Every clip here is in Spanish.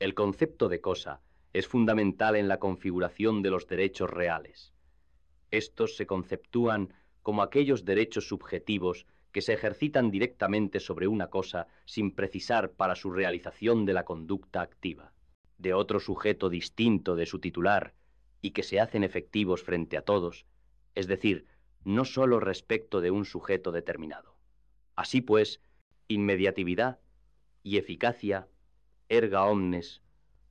El concepto de cosa es fundamental en la configuración de los derechos reales. Estos se conceptúan como aquellos derechos subjetivos que se ejercitan directamente sobre una cosa sin precisar para su realización de la conducta activa, de otro sujeto distinto de su titular y que se hacen efectivos frente a todos, es decir, no sólo respecto de un sujeto determinado. Así pues, inmediatividad y eficacia, erga omnes,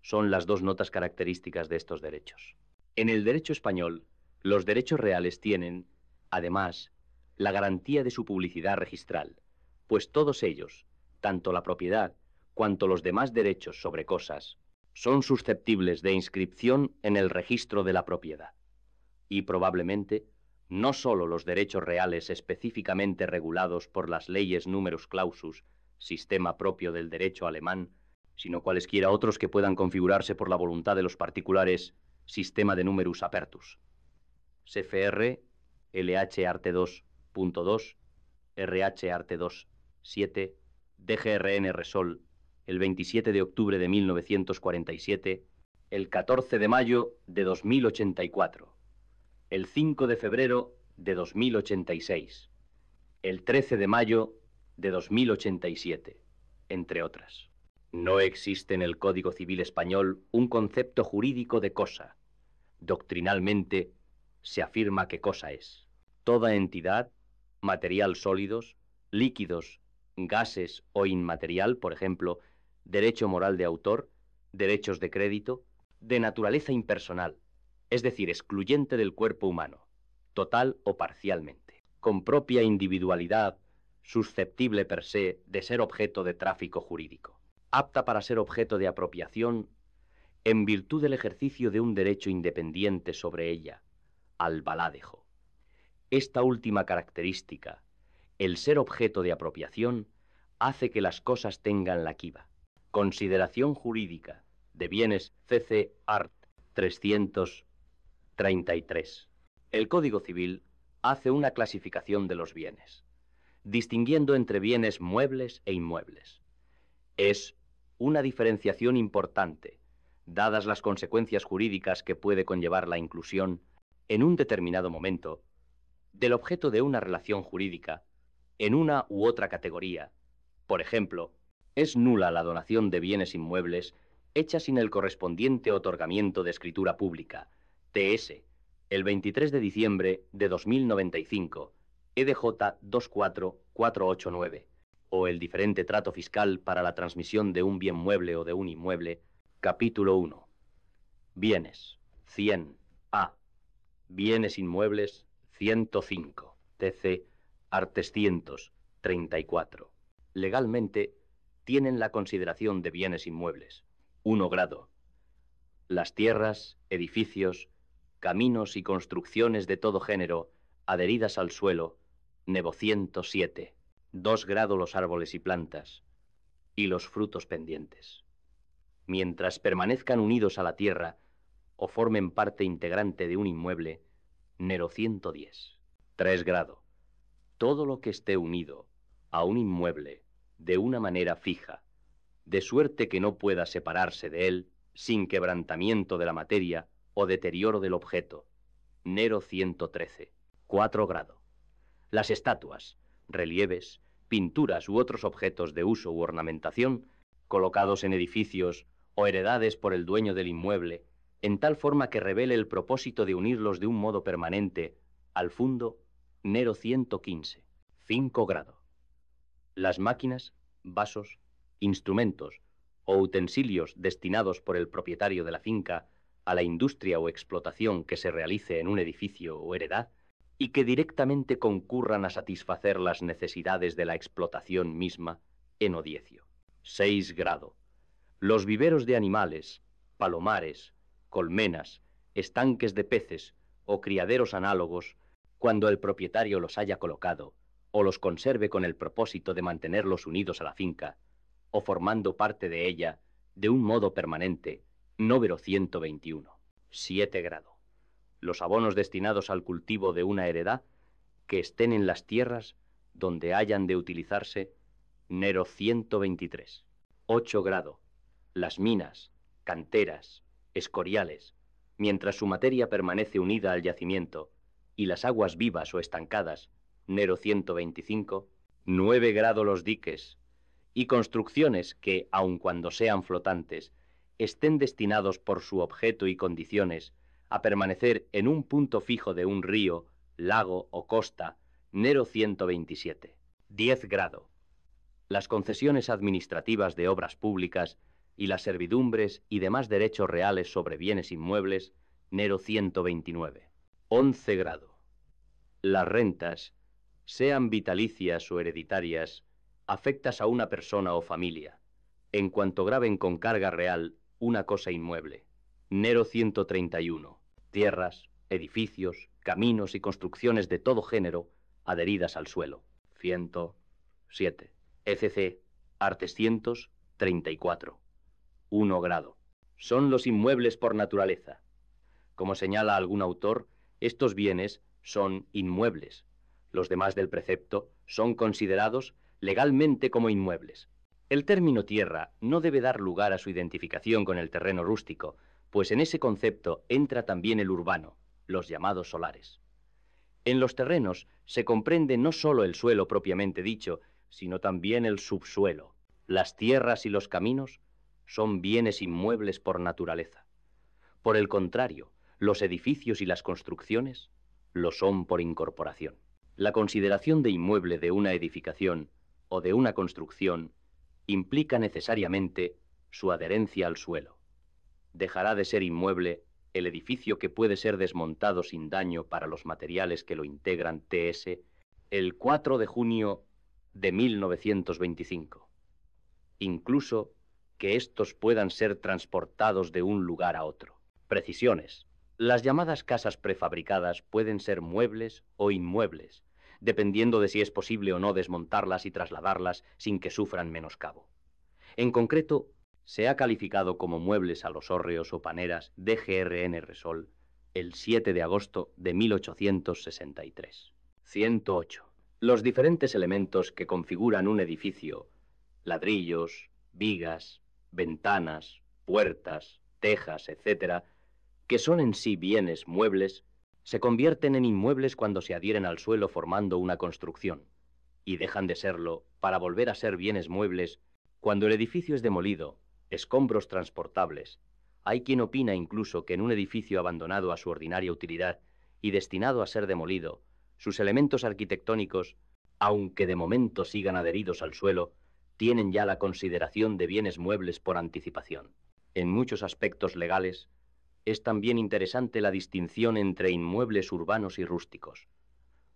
son las dos notas características de estos derechos. En el derecho español, los derechos reales tienen, además, la garantía de su publicidad registral, pues todos ellos, tanto la propiedad cuanto los demás derechos sobre cosas, son susceptibles de inscripción en el registro de la propiedad. Y probablemente, no sólo los derechos reales específicamente regulados por las leyes numerus clausus, sistema propio del derecho alemán, sino cualesquiera otros que puedan configurarse por la voluntad de los particulares, sistema de numerus apertus. CFR, LH Arte 2, Punto 2, RH Arte 2, 7, DGRN Resol, el 27 de octubre de 1947, el 14 de mayo de 2084, el 5 de febrero de 2086, el 13 de mayo de 2087, entre otras. No existe en el Código Civil Español un concepto jurídico de cosa. Doctrinalmente se afirma que cosa es. Toda entidad material sólidos, líquidos, gases o inmaterial, por ejemplo, derecho moral de autor, derechos de crédito, de naturaleza impersonal, es decir, excluyente del cuerpo humano, total o parcialmente, con propia individualidad, susceptible per se de ser objeto de tráfico jurídico, apta para ser objeto de apropiación en virtud del ejercicio de un derecho independiente sobre ella, al baladejo. Esta última característica, el ser objeto de apropiación, hace que las cosas tengan la quiva. Consideración jurídica de bienes CC Art 333. El Código Civil hace una clasificación de los bienes, distinguiendo entre bienes muebles e inmuebles. Es una diferenciación importante, dadas las consecuencias jurídicas que puede conllevar la inclusión, en un determinado momento, del objeto de una relación jurídica en una u otra categoría. Por ejemplo, es nula la donación de bienes inmuebles hecha sin el correspondiente otorgamiento de escritura pública, TS, el 23 de diciembre de 2095, EDJ 24489, o el diferente trato fiscal para la transmisión de un bien mueble o de un inmueble, capítulo 1. Bienes, 100, A. Bienes inmuebles, 105, TC Artes 34. Legalmente tienen la consideración de bienes inmuebles. 1 grado. Las tierras, edificios, caminos y construcciones de todo género adheridas al suelo, Nevo 107. 2 grado los árboles y plantas y los frutos pendientes. Mientras permanezcan unidos a la tierra o formen parte integrante de un inmueble, Nero 110. 3 grado. Todo lo que esté unido a un inmueble de una manera fija, de suerte que no pueda separarse de él sin quebrantamiento de la materia o deterioro del objeto. Nero 113. 4 grado. Las estatuas, relieves, pinturas u otros objetos de uso u ornamentación, colocados en edificios o heredades por el dueño del inmueble, en tal forma que revele el propósito de unirlos de un modo permanente al fundo Nero 115, 5 grado. Las máquinas, vasos, instrumentos o utensilios destinados por el propietario de la finca a la industria o explotación que se realice en un edificio o heredad y que directamente concurran a satisfacer las necesidades de la explotación misma en odiecio. 6 grado. Los viveros de animales, palomares, colmenas, estanques de peces o criaderos análogos cuando el propietario los haya colocado o los conserve con el propósito de mantenerlos unidos a la finca o formando parte de ella de un modo permanente, número 121. 7 grado. Los abonos destinados al cultivo de una heredad que estén en las tierras donde hayan de utilizarse, Nero 123. 8 grado. Las minas, canteras, escoriales, mientras su materia permanece unida al yacimiento, y las aguas vivas o estancadas, Nero 125, 9 grados los diques, y construcciones que, aun cuando sean flotantes, estén destinados por su objeto y condiciones a permanecer en un punto fijo de un río, lago o costa, Nero 127, 10 grado. Las concesiones administrativas de obras públicas y las servidumbres y demás derechos reales sobre bienes inmuebles, Nero 129, 11 grado. Las rentas, sean vitalicias o hereditarias, afectas a una persona o familia, en cuanto graben con carga real una cosa inmueble. Nero 131. Tierras, edificios, caminos y construcciones de todo género adheridas al suelo. 107. ECC, artes 134. 1 grado. Son los inmuebles por naturaleza. Como señala algún autor, estos bienes son inmuebles. Los demás del precepto son considerados legalmente como inmuebles. El término tierra no debe dar lugar a su identificación con el terreno rústico, pues en ese concepto entra también el urbano, los llamados solares. En los terrenos se comprende no sólo el suelo propiamente dicho, sino también el subsuelo. Las tierras y los caminos son bienes inmuebles por naturaleza. Por el contrario, los edificios y las construcciones lo son por incorporación. La consideración de inmueble de una edificación o de una construcción implica necesariamente su adherencia al suelo. Dejará de ser inmueble el edificio que puede ser desmontado sin daño para los materiales que lo integran TS el 4 de junio de 1925. Incluso que estos puedan ser transportados de un lugar a otro. Precisiones. Las llamadas casas prefabricadas pueden ser muebles o inmuebles, dependiendo de si es posible o no desmontarlas y trasladarlas sin que sufran menoscabo. En concreto, se ha calificado como muebles a los hórreos o paneras DGRN Resol el 7 de agosto de 1863. 108. Los diferentes elementos que configuran un edificio, ladrillos, vigas, ventanas, puertas, tejas, etc., que son en sí bienes muebles, se convierten en inmuebles cuando se adhieren al suelo formando una construcción, y dejan de serlo para volver a ser bienes muebles cuando el edificio es demolido, escombros transportables. Hay quien opina incluso que en un edificio abandonado a su ordinaria utilidad y destinado a ser demolido, sus elementos arquitectónicos, aunque de momento sigan adheridos al suelo, tienen ya la consideración de bienes muebles por anticipación. En muchos aspectos legales, es también interesante la distinción entre inmuebles urbanos y rústicos,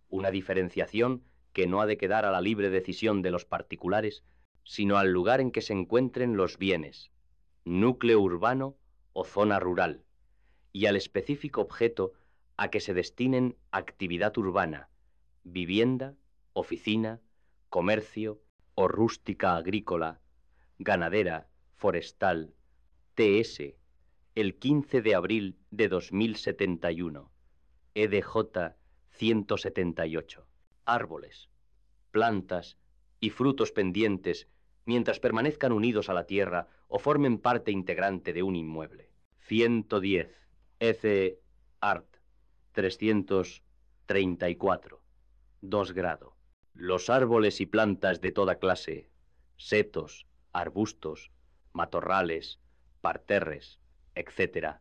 una diferenciación que no ha de quedar a la libre decisión de los particulares, sino al lugar en que se encuentren los bienes, núcleo urbano o zona rural, y al específico objeto a que se destinen actividad urbana, vivienda, oficina, comercio o rústica agrícola, ganadera, forestal, TS, el 15 de abril de 2071, EDJ 178. Árboles, plantas y frutos pendientes mientras permanezcan unidos a la tierra o formen parte integrante de un inmueble. 110. EC Art 334. 2 grado. Los árboles y plantas de toda clase, setos, arbustos, matorrales, parterres, etc.,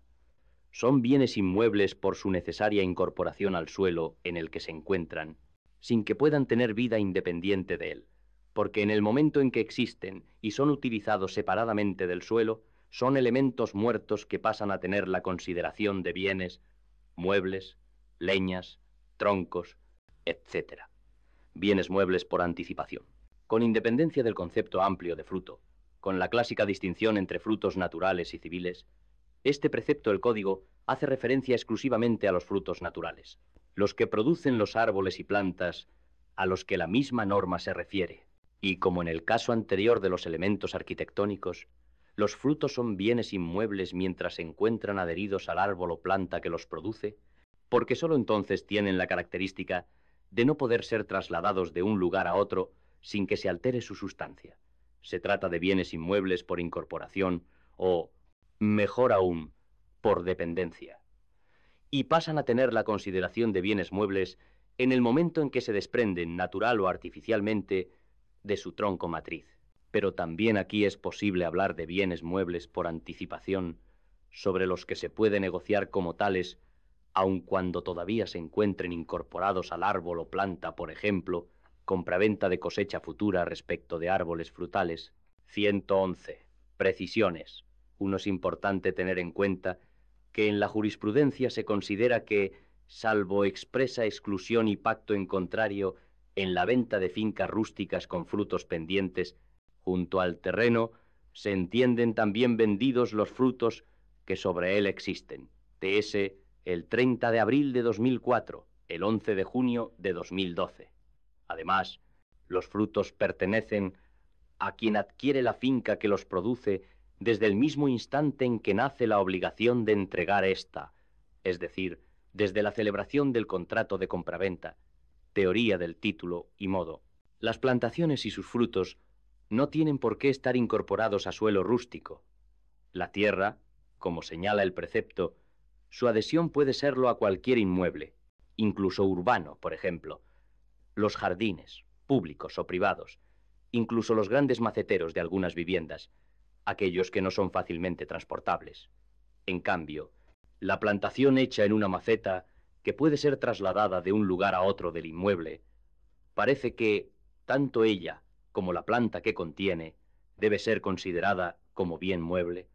son bienes inmuebles por su necesaria incorporación al suelo en el que se encuentran, sin que puedan tener vida independiente de él, porque en el momento en que existen y son utilizados separadamente del suelo, son elementos muertos que pasan a tener la consideración de bienes, muebles, leñas, troncos, etc. Bienes muebles por anticipación. Con independencia del concepto amplio de fruto, con la clásica distinción entre frutos naturales y civiles, este precepto del código hace referencia exclusivamente a los frutos naturales, los que producen los árboles y plantas a los que la misma norma se refiere. Y como en el caso anterior de los elementos arquitectónicos, los frutos son bienes inmuebles mientras se encuentran adheridos al árbol o planta que los produce, porque sólo entonces tienen la característica de no poder ser trasladados de un lugar a otro sin que se altere su sustancia. Se trata de bienes inmuebles por incorporación o mejor aún, por dependencia. Y pasan a tener la consideración de bienes muebles en el momento en que se desprenden, natural o artificialmente, de su tronco matriz. Pero también aquí es posible hablar de bienes muebles por anticipación, sobre los que se puede negociar como tales, aun cuando todavía se encuentren incorporados al árbol o planta, por ejemplo, compraventa de cosecha futura respecto de árboles frutales. 111. Precisiones. Uno es importante tener en cuenta que en la jurisprudencia se considera que, salvo expresa exclusión y pacto en contrario, en la venta de fincas rústicas con frutos pendientes, junto al terreno, se entienden también vendidos los frutos que sobre él existen. TS el 30 de abril de 2004, el 11 de junio de 2012. Además, los frutos pertenecen a quien adquiere la finca que los produce desde el mismo instante en que nace la obligación de entregar esta, es decir, desde la celebración del contrato de compraventa, teoría del título y modo. Las plantaciones y sus frutos no tienen por qué estar incorporados a suelo rústico. La tierra, como señala el precepto, su adhesión puede serlo a cualquier inmueble, incluso urbano, por ejemplo, los jardines, públicos o privados, incluso los grandes maceteros de algunas viviendas, aquellos que no son fácilmente transportables. En cambio, la plantación hecha en una maceta que puede ser trasladada de un lugar a otro del inmueble, parece que tanto ella como la planta que contiene debe ser considerada como bien mueble